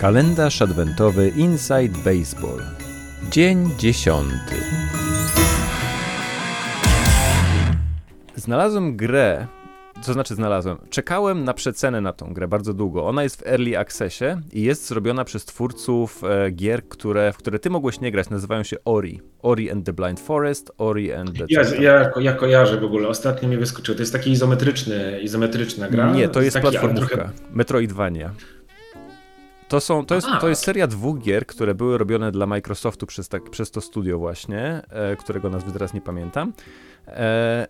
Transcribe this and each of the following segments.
Kalendarz adwentowy Inside Baseball. Dzień dziesiąty. Znalazłem grę, to znaczy znalazłem, czekałem na przecenę na tą grę bardzo długo. Ona jest w Early Accessie i jest zrobiona przez twórców e, gier, które, w które ty mogłeś nie grać. Nazywają się Ori. Ori and the Blind Forest, Ori and the... Ja, ja, ja kojarzę w ogóle, ostatnio mi wyskoczył. To jest taki izometryczny, izometryczna gra? Nie, to jest ale platformówka. trochę- Metroidvania. To, są, to, jest, to jest seria dwóch gier, które były robione dla Microsoftu przez, tak, przez to studio właśnie, e, którego nazwy teraz nie pamiętam. E,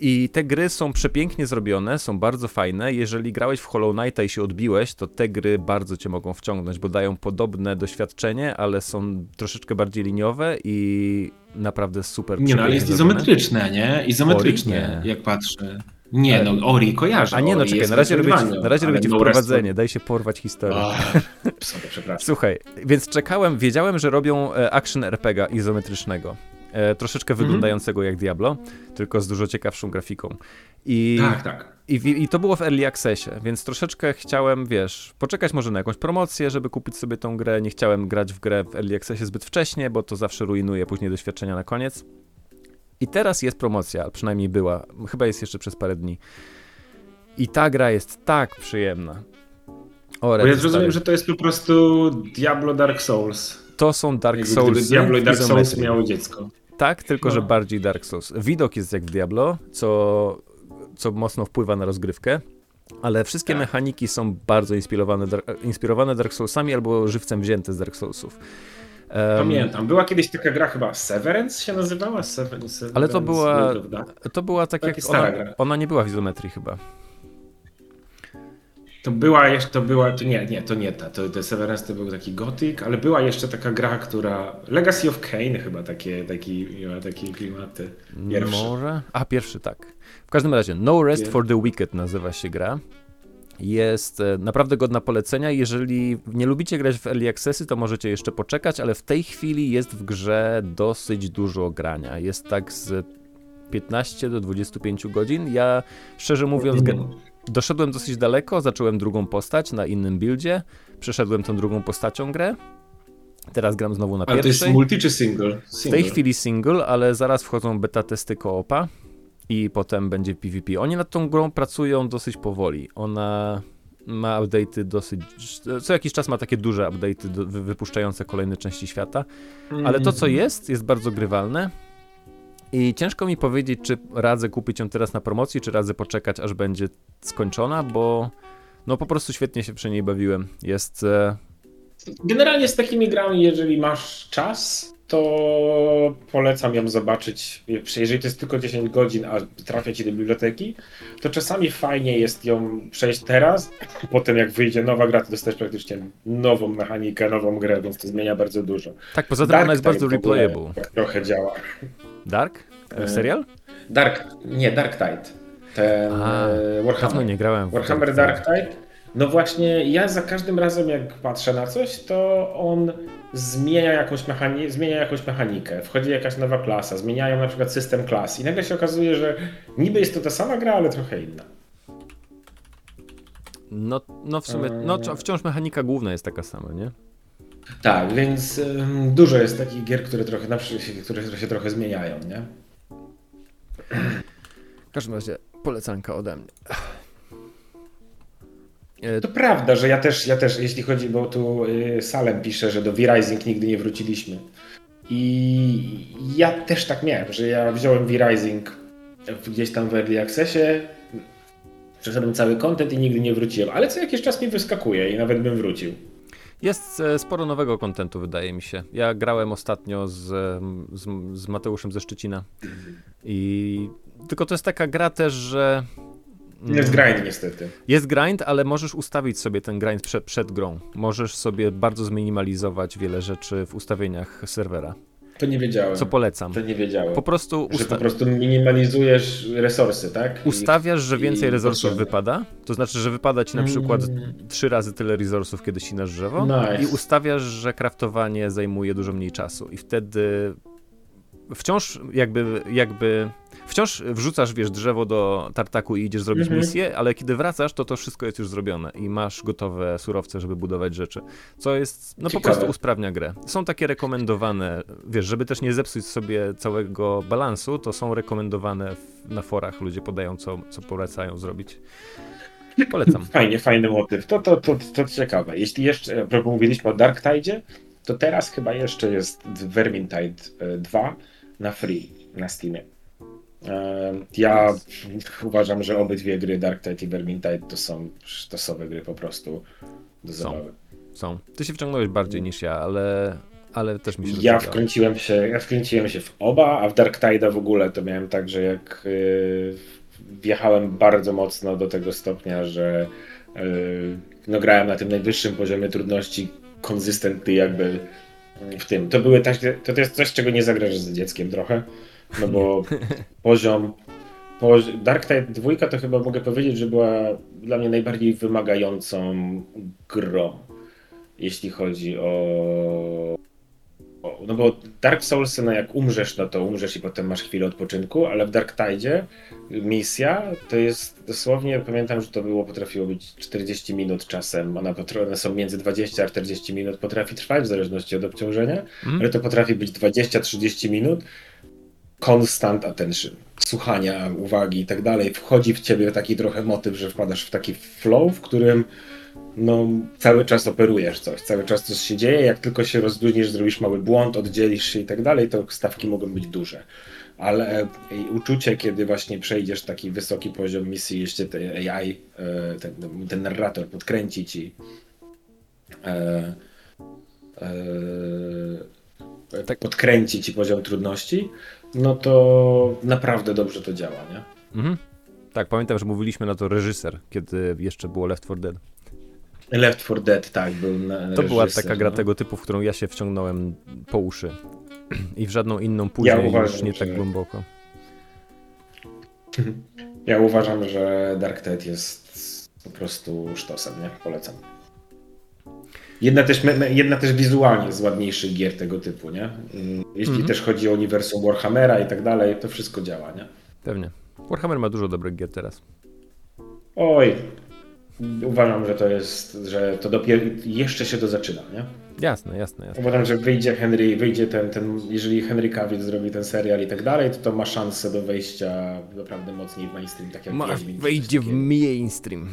I te gry są przepięknie zrobione, są bardzo fajne. Jeżeli grałeś w Hollow Knighta i się odbiłeś, to te gry bardzo cię mogą wciągnąć, bo dają podobne doświadczenie, ale są troszeczkę bardziej liniowe i naprawdę super Nie no, ale jest zrobione. izometryczne, nie? Izometrycznie, Ori? Nie. jak patrzę. Nie no, Ori kojarzę. A nie, no czekaj, na razie Metroidvanią, na razie ci no wprowadzenie, daj się porwać historię. Ach, sorry, przepraszam. Słuchaj, więc czekałem, wiedziałem, że robią e, action RPGa izometrycznego. E, troszeczkę Mhm. wyglądającego jak Diablo, tylko z dużo ciekawszą grafiką. I, Tak, tak. i, I to było w Early Accessie, więc troszeczkę chciałem, wiesz, poczekać może na jakąś promocję, żeby kupić sobie tą grę. Nie chciałem grać w grę w Early Accessie zbyt wcześnie, bo to zawsze rujnuje później doświadczenia na koniec. I teraz jest promocja, przynajmniej była, chyba jest jeszcze przez parę dni. I ta gra jest tak przyjemna. O, Bo ja stary. że to jest po prostu Diablo Dark Souls. To są Dark Souls. Diablo i Dark Souls miało dziecko. Tak, tylko No. że bardziej Dark Souls. Widok jest jak w Diablo, co, co mocno wpływa na rozgrywkę, ale wszystkie Tak. mechaniki są bardzo inspirowane, inspirowane Dark Soulsami albo żywcem wzięte z Dark Soulsów. Pamiętam, była kiedyś taka gra chyba Severance się nazywała? Seven, Severance Ale to była- Dark. To była tak Taka jak ona, gra. ona nie była w izometrii chyba. To była jeszcze, to była, to nie, nie, to nie ta, to, Severance to był taki Gothic, ale była jeszcze taka gra, która, Legacy of Kane chyba takie, taki, miała takie klimaty. Pierwszy. Może? A, pierwszy tak. W każdym razie, No Rest Pier- for the Wicked nazywa się gra. Jest e, naprawdę godna polecenia. Jeżeli nie lubicie grać w Early Accessy, to możecie jeszcze poczekać, ale w tej chwili jest w grze dosyć dużo grania. Jest tak z 15 do 25 godzin. Ja, szczerze mówiąc, doszedłem dosyć daleko, zacząłem drugą postać na innym buildzie, przeszedłem tą drugą postacią grę. Teraz gram znowu na Ale to jest pierwszej. multi czy single? W single. tej chwili single, ale zaraz wchodzą beta testy koopa i potem będzie PvP. Oni nad tą grą pracują dosyć powoli. Ona ma update'y dosyć... Co jakiś czas ma takie duże update'y do, wy- wypuszczające kolejne części świata, ale to co Mhm. jest, jest bardzo grywalne. I ciężko mi powiedzieć, czy radzę kupić ją teraz na promocji, czy radzę poczekać, aż będzie skończona, bo no po prostu świetnie się przy niej bawiłem. Jest... E, Generalnie z takimi grami, jeżeli masz czas, to polecam ją zobaczyć. Jeżeli to jest tylko 10 godzin, a trafia ci do biblioteki, to czasami fajnie jest ją przejść teraz. Potem jak wyjdzie nowa gra, to dostajesz praktycznie nową mechanikę, nową grę, więc to zmienia bardzo dużo. tak, poza tym ona jest bardzo replayable. Tak trochę działa. Dark? E, Serial? Dark, nie, Dark Tide. Ten A, e, Warhammer. nie grałem Warhammer Dark Tide. No właśnie, ja za każdym razem jak patrzę na coś, to on zmienia jakąś, mechani- zmienia jakąś mechanikę, wchodzi jakaś nowa klasa, zmieniają na przykład system klas i nagle się okazuje, że niby jest to ta sama gra, ale trochę inna. No, no w sumie, no czo- wciąż mechanika główna jest taka sama, nie? Tak, więc ym, dużo jest takich gier, które trochę, na przykład, które się trochę zmieniają, nie? W każdym razie polecanka ode mnie. E, To prawda, że ja też, ja też jeśli chodzi, bo tu y, Salem pisze, że do V-Rising nigdy nie wróciliśmy. I ja też tak miałem, że ja wziąłem V-Rising gdzieś tam w Early Accessie, przeszedłem cały content i nigdy nie wróciłem, ale co jakiś czas mi wyskakuje i nawet bym wrócił. Jest e, sporo nowego kontentu, wydaje mi się. Ja grałem ostatnio z, z, z Mateuszem ze Szczecina. I tylko to jest taka gra też, że. Mm, Jest grind niestety. Jest grind, ale możesz ustawić sobie ten grind przed, przed grą. Możesz sobie bardzo zminimalizować wiele rzeczy w ustawieniach serwera. To nie wiedziałem. Co polecam. To nie wiedziałem. Po prostu Że usta- po prostu minimalizujesz resursy, tak? Ustawiasz, że więcej resursów wypada. To znaczy, że wypada ci na przykład Mm. trzy razy tyle resursów, kiedy ścinasz drzewo. Nice. I ustawiasz, że kraftowanie zajmuje dużo mniej czasu. I wtedy wciąż jakby, jakby wciąż wrzucasz, wiesz, drzewo do tartaku i idziesz zrobić Mhm. misję, ale kiedy wracasz, to to wszystko jest już zrobione i masz gotowe surowce, żeby budować rzeczy, co jest, no po Ciekawe. prostu usprawnia grę. Są takie rekomendowane, wiesz, żeby też nie zepsuć sobie całego balansu, to są rekomendowane na forach, ludzie podają, co, co polecają zrobić. Polecam. Fajnie, fajny motyw. To, to, to, to ciekawe. Jeśli jeszcze, propos mówiliśmy o Dark Tide, to teraz chyba jeszcze jest Vermintide e, 2 na free na Steamie. Ja uważam, że obydwie gry Dark Tide i Vermintide to są sztosowe gry po prostu do Są. zabawy. Są. Ty się wciągnąłeś bardziej niż ja, ale, ale też mi się Ja wkręciłem się, ja wkręciłem się w oba, a w Dark Tide'a w ogóle to miałem tak, że jak yy, wjechałem bardzo mocno do tego stopnia, że yy, no grałem na tym najwyższym poziomie trudności konsystentny jakby w tym. To były takie, to, to jest coś, czego nie zagrasz z dzieckiem trochę, no bo poziom pozi- Dark Tide 2 to chyba mogę powiedzieć, że była dla mnie najbardziej wymagającą grą, jeśli chodzi o o, no bo Dark Soulsy, no jak umrzesz, no to umrzesz i potem masz chwilę odpoczynku, ale w Dark Tide misja to jest dosłownie, pamiętam, że to było, potrafiło być 40 minut czasem, ona one są między 20 a 40 minut, potrafi trwać w zależności od obciążenia, Mhm. ale to potrafi być 20-30 minut constant attention, słuchania, uwagi i tak dalej. Wchodzi w ciebie taki trochę motyw, że wpadasz w taki flow, w którym no, cały czas operujesz coś, cały czas coś się dzieje, jak tylko się rozluźnisz, zrobisz mały błąd, oddzielisz się i tak dalej, to stawki mogą być duże. Ale uczucie, kiedy właśnie przejdziesz taki wysoki poziom misji, jeszcze AI, e, ten, ten narrator podkręci ci e, e, Tak. podkręci ci poziom trudności, no to naprawdę dobrze to działa, nie? Mhm. Tak, pamiętam, że mówiliśmy na to reżyser, kiedy jeszcze było Left 4 Dead. Left 4 Dead, tak, był na To była reżyser, taka gra no. tego typu, w którą ja się wciągnąłem po uszy. I w żadną inną później już uważam, nie że- tak głęboko. Ja uważam, że Dark Tide jest po prostu sztosem, nie? Polecam. Jedna też, jedna też wizualnie z ładniejszych gier tego typu, nie? Mm, Jeśli Mhm. też chodzi o uniwersum Warhammera i tak dalej, to wszystko działa, nie? Pewnie. Warhammer ma dużo dobrych gier teraz. Oj, uważam, że to jest, że to dopiero jeszcze się to zaczyna, nie? Jasne, jasne, jasne. Uważam, że wyjdzie Henry, wyjdzie ten, ten, jeżeli Henry Cavill zrobi ten serial i tak dalej, to to ma szansę do wejścia naprawdę mocniej w mainstream, tak jak Ma, Wiedźmin wejdzie w mainstream.